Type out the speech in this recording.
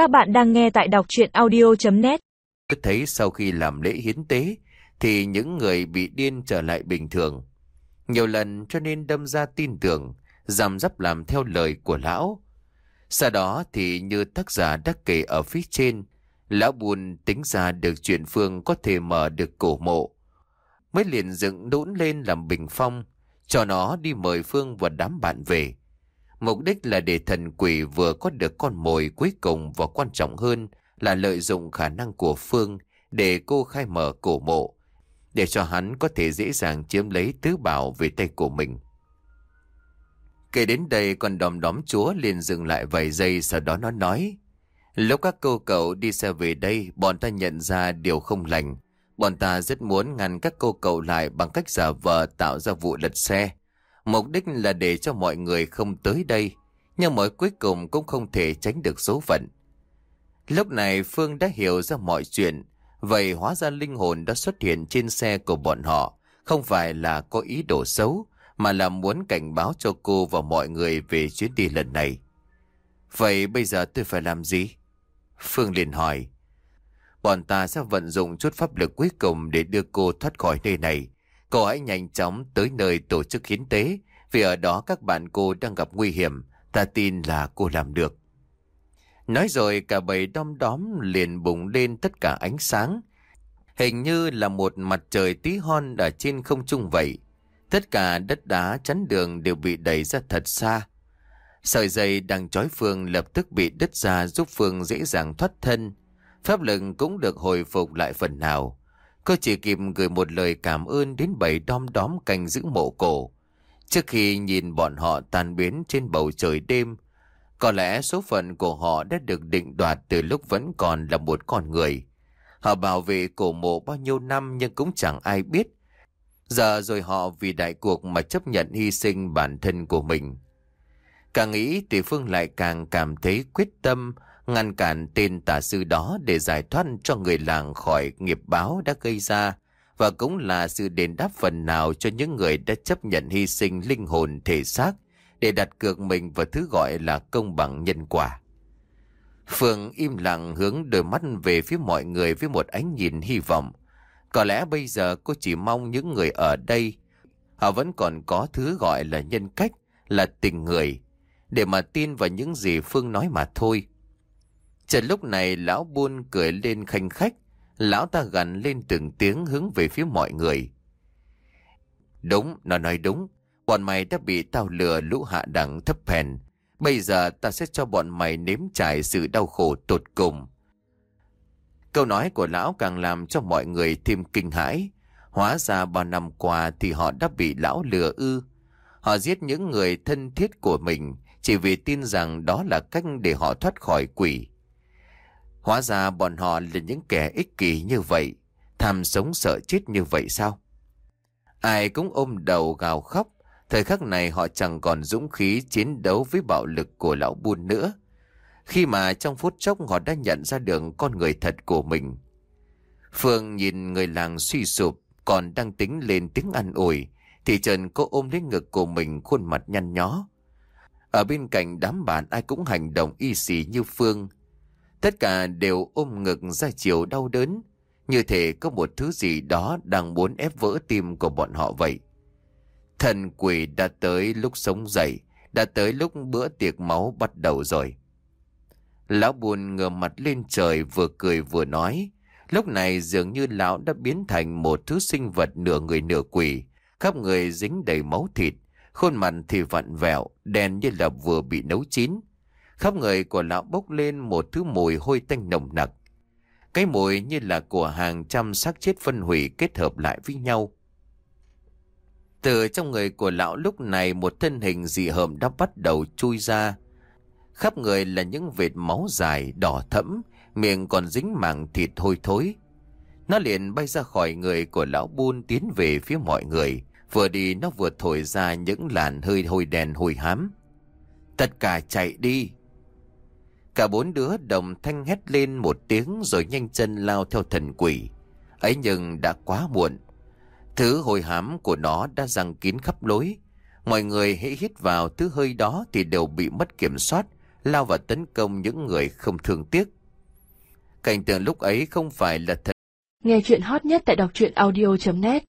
Các bạn đang nghe tại đọc chuyện audio.net Thấy sau khi làm lễ hiến tế thì những người bị điên trở lại bình thường. Nhiều lần cho nên đâm ra tin tưởng, giảm dấp làm theo lời của lão. Sau đó thì như tác giả đã kể ở phía trên, lão buồn tính ra được chuyện Phương có thể mở được cổ mộ. Mới liền dựng đũn lên làm bình phong, cho nó đi mời Phương và đám bạn về. Mục đích là để thần quỷ vừa có được con mồi cuối cùng và quan trọng hơn là lợi dụng khả năng của Phương để cô khai mở cổ mộ, để cho hắn có thể dễ dàng chiếm lấy tứ bảo về tay của mình. Kể đến đây con đòm đóm chúa liền dừng lại vài giây sau đó nó nói Lúc các cô cậu đi xe về đây bọn ta nhận ra điều không lành Bọn ta rất muốn ngăn các cô cậu lại bằng cách giả vờ tạo ra vụ lật xe Mục đích là để cho mọi người không tới đây, Nhưng mọi cuối cùng cũng không thể tránh được số phận. Lúc này Phương đã hiểu ra mọi chuyện, Vậy hóa ra linh hồn đã xuất hiện trên xe của bọn họ. Không phải là có ý đồ xấu, Mà là muốn cảnh báo cho cô và mọi người về chuyến đi lần này. Vậy bây giờ tôi phải làm gì? Phương liền hỏi. Bọn ta sẽ vận dụng chút pháp lực cuối cùng để đưa cô thoát khỏi nơi này. Cô hãy nhanh chóng tới nơi tổ chức hiến tế. Vì ở đó các bạn cô đang gặp nguy hiểm. Ta tin là cô làm được. Nói rồi cả bầy đom đóm liền bùng lên tất cả ánh sáng. Hình như là một mặt trời tí hon ở trên không trung vậy. Tất cả đất đá chắn đường đều bị đẩy ra thật xa. Sợi dây đang trói Phương lập tức bị đứt ra giúp Phương dễ dàng thoát thân. Pháp lực cũng được hồi phục lại phần nào. Cô chỉ kịp gửi một lời cảm ơn đến bảy đom đóm canh giữ mộ cổ. Trước khi nhìn bọn họ tan biến trên bầu trời đêm, có lẽ số phận của họ đã được định đoạt từ lúc vẫn còn là một con người. Họ bảo vệ cổ mộ bao nhiêu năm nhưng cũng chẳng ai biết. Giờ rồi họ vì đại cuộc mà chấp nhận hy sinh bản thân của mình. Càng nghĩ thì Phương lại càng cảm thấy quyết tâm ngăn cản tên tà sư đó để giải thoát cho người làng khỏi nghiệp báo đã gây ra và cũng là sự đền đáp phần nào cho những người đã chấp nhận hy sinh linh hồn thể xác để đặt cược mình vào thứ gọi là công bằng nhân quả. Phương im lặng hướng đôi mắt về phía mọi người với một ánh nhìn hy vọng. Có lẽ bây giờ cô chỉ mong những người ở đây họ vẫn còn có thứ gọi là nhân cách, là tình người, để mà tin vào những gì Phương nói mà thôi. Chợt lúc này lão buôn cười lên khanh khách, lão ta gằn lên từng tiếng hướng về phía mọi người. Đúng, nó nói đúng, bọn mày đã bị tao lừa lũ hạ đẳng thấp hèn. Bây giờ ta sẽ cho bọn mày nếm trải sự đau khổ tột cùng. Câu nói của lão càng làm cho mọi người thêm kinh hãi. Hóa ra bao năm qua thì họ đã bị lão lừa ư. Họ giết những người thân thiết của mình chỉ vì tin rằng đó là cách để họ thoát khỏi quỷ. Hóa ra bọn họ là những kẻ ích kỷ như vậy, tham sống sợ chết như vậy sao? Ai cũng ôm đầu gào khóc, thời khắc này họ chẳng còn dũng khí chiến đấu với bạo lực của lão buôn nữa. Khi mà trong phút chốc họ đã nhận ra được con người thật của mình. Phương nhìn người làng suy sụp, còn đang tính lên tiếng ăn ủi thì Trần cô ôm lấy ngực của mình khuôn mặt nhăn nhó. Ở bên cạnh đám bạn ai cũng hành động y xì như Phương, Tất cả đều ôm ngực ra chiều đau đớn, như thể có một thứ gì đó đang muốn ép vỡ tim của bọn họ vậy. Thần quỷ đã tới lúc sống dậy, đã tới lúc bữa tiệc máu bắt đầu rồi. Lão buồn ngửa mặt lên trời vừa cười vừa nói. Lúc này dường như lão đã biến thành một thứ sinh vật nửa người nửa quỷ, khắp người dính đầy máu thịt, khuôn mặt thì vặn vẹo, đen như là vừa bị nấu chín. Khắp người của lão bốc lên một thứ mùi hôi tanh nồng nặc. Cái mùi như là của hàng trăm xác chết phân hủy kết hợp lại với nhau. Từ trong người của lão lúc này một thân hình dị hợm đã bắt đầu chui ra. Khắp người là những vệt máu dài, đỏ thẫm, miệng còn dính mảng thịt hôi thối. Nó liền bay ra khỏi người của lão buôn tiến về phía mọi người. Vừa đi nó vừa thổi ra những làn hơi hôi đèn hôi hám. Tất cả chạy đi, Cả bốn đứa đồng thanh hét lên một tiếng rồi nhanh chân lao theo thần quỷ. Ấy nhưng đã quá muộn. Thứ hồi hám của nó đã răng kín khắp lối. Mọi người hãy hít vào thứ hơi đó thì đều bị mất kiểm soát, lao vào tấn công những người không thương tiếc. Cảnh tượng lúc ấy không phải là thật. Nghe chuyện hot nhất tại đọc truyện audio.net